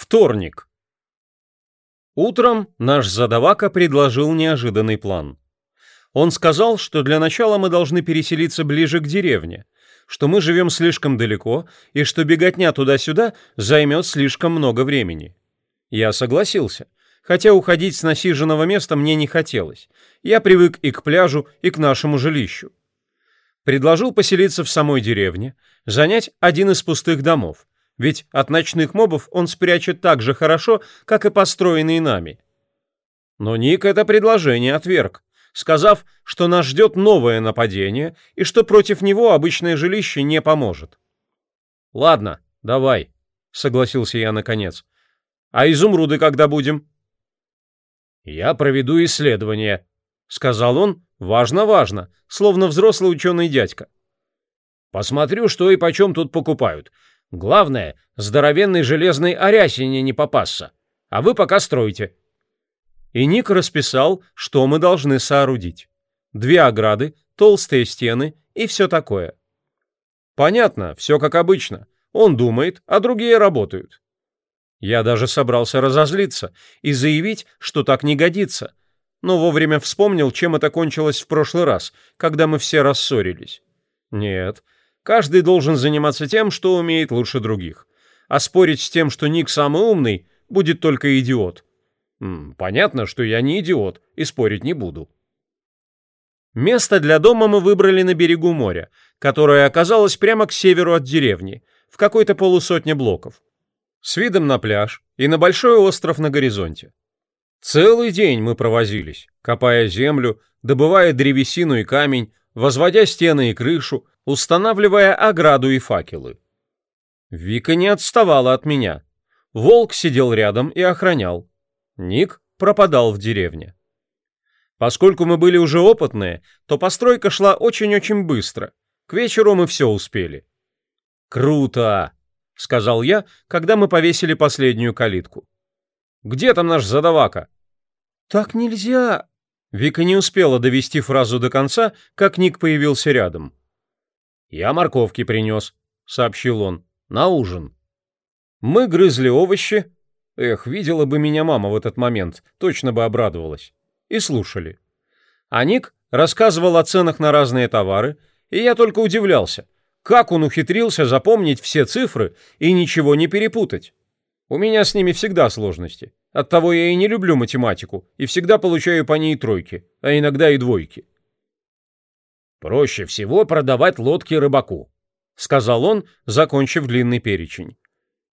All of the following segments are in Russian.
Вторник. Утром наш задавака предложил неожиданный план. Он сказал, что для начала мы должны переселиться ближе к деревне, что мы живем слишком далеко и что беготня туда-сюда займет слишком много времени. Я согласился, хотя уходить с насиженного места мне не хотелось. Я привык и к пляжу, и к нашему жилищу. Предложил поселиться в самой деревне, занять один из пустых домов – ведь от ночных мобов он спрячет так же хорошо, как и построенные нами. Но Ник это предложение отверг, сказав, что нас ждет новое нападение и что против него обычное жилище не поможет. «Ладно, давай», — согласился я наконец. «А изумруды когда будем?» «Я проведу исследование», — сказал он, важно-важно, словно взрослый ученый дядька. «Посмотрю, что и почем тут покупают. Главное, здоровенной железной орясине не попасться. А вы пока строите». И Ник расписал, что мы должны соорудить. Две ограды, толстые стены и все такое. Понятно, все как обычно. Он думает, а другие работают. Я даже собрался разозлиться и заявить, что так не годится, но вовремя вспомнил, чем это кончилось в прошлый раз, когда мы все рассорились. Нет, Каждый должен заниматься тем, что умеет лучше других. А спорить с тем, что Ник самый умный, будет только идиот. М -м, понятно, что я не идиот и спорить не буду. Место для дома мы выбрали на берегу моря, которое оказалось прямо к северу от деревни, в какой-то полусотне блоков. С видом на пляж и на большой остров на горизонте. Целый день мы провозились, копая землю, добывая древесину и камень, возводя стены и крышу, устанавливая ограду и факелы. Вика не отставала от меня. Волк сидел рядом и охранял. Ник пропадал в деревне. Поскольку мы были уже опытные, то постройка шла очень-очень быстро. К вечеру мы все успели. «Круто!» — сказал я, когда мы повесили последнюю калитку. «Где там наш задавака?» «Так нельзя!» Вика не успела довести фразу до конца, как Ник появился рядом. «Я морковки принес», — сообщил он, — «на ужин». Мы грызли овощи. Эх, видела бы меня мама в этот момент, точно бы обрадовалась. И слушали. А Ник рассказывал о ценах на разные товары, и я только удивлялся, как он ухитрился запомнить все цифры и ничего не перепутать. У меня с ними всегда сложности. Оттого я и не люблю математику и всегда получаю по ней тройки, а иногда и двойки. Проще всего продавать лодки рыбаку, сказал он, закончив длинный перечень.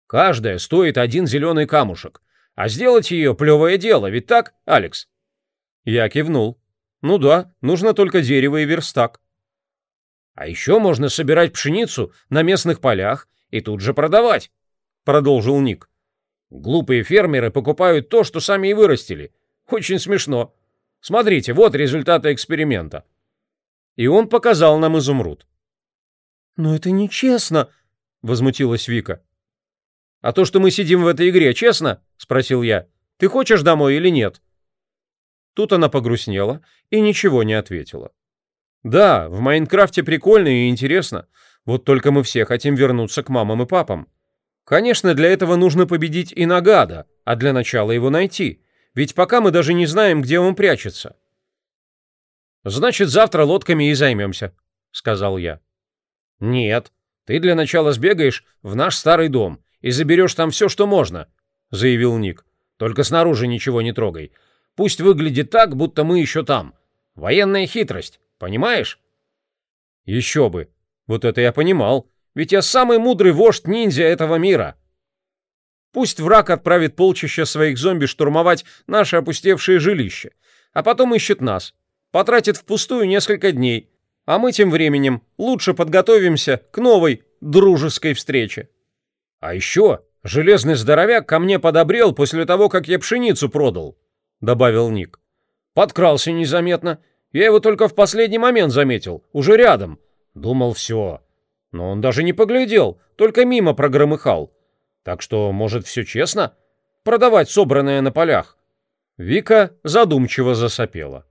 Каждая стоит один зеленый камушек, а сделать ее плевое дело, ведь так, Алекс? Я кивнул. Ну да, нужно только дерево и верстак. А еще можно собирать пшеницу на местных полях и тут же продавать, продолжил Ник. Глупые фермеры покупают то, что сами и вырастили. Очень смешно. Смотрите, вот результаты эксперимента. И он показал нам изумруд. Но это нечестно, возмутилась Вика. А то, что мы сидим в этой игре, честно? спросил я. Ты хочешь домой или нет? Тут она погрустнела и ничего не ответила. Да, в Майнкрафте прикольно и интересно. Вот только мы все хотим вернуться к мамам и папам. Конечно, для этого нужно победить и Нагада, а для начала его найти. Ведь пока мы даже не знаем, где он прячется. «Значит, завтра лодками и займемся», — сказал я. «Нет, ты для начала сбегаешь в наш старый дом и заберешь там все, что можно», — заявил Ник. «Только снаружи ничего не трогай. Пусть выглядит так, будто мы еще там. Военная хитрость, понимаешь?» «Еще бы. Вот это я понимал. Ведь я самый мудрый вождь ниндзя этого мира. Пусть враг отправит полчища своих зомби штурмовать наши опустевшие жилища, а потом ищет нас. Потратит впустую несколько дней, а мы тем временем лучше подготовимся к новой дружеской встрече. А еще железный здоровяк ко мне подобрел после того, как я пшеницу продал, добавил Ник. Подкрался незаметно. Я его только в последний момент заметил, уже рядом. Думал, все, но он даже не поглядел, только мимо прогромыхал. Так что, может, все честно? Продавать собранное на полях. Вика задумчиво засопела.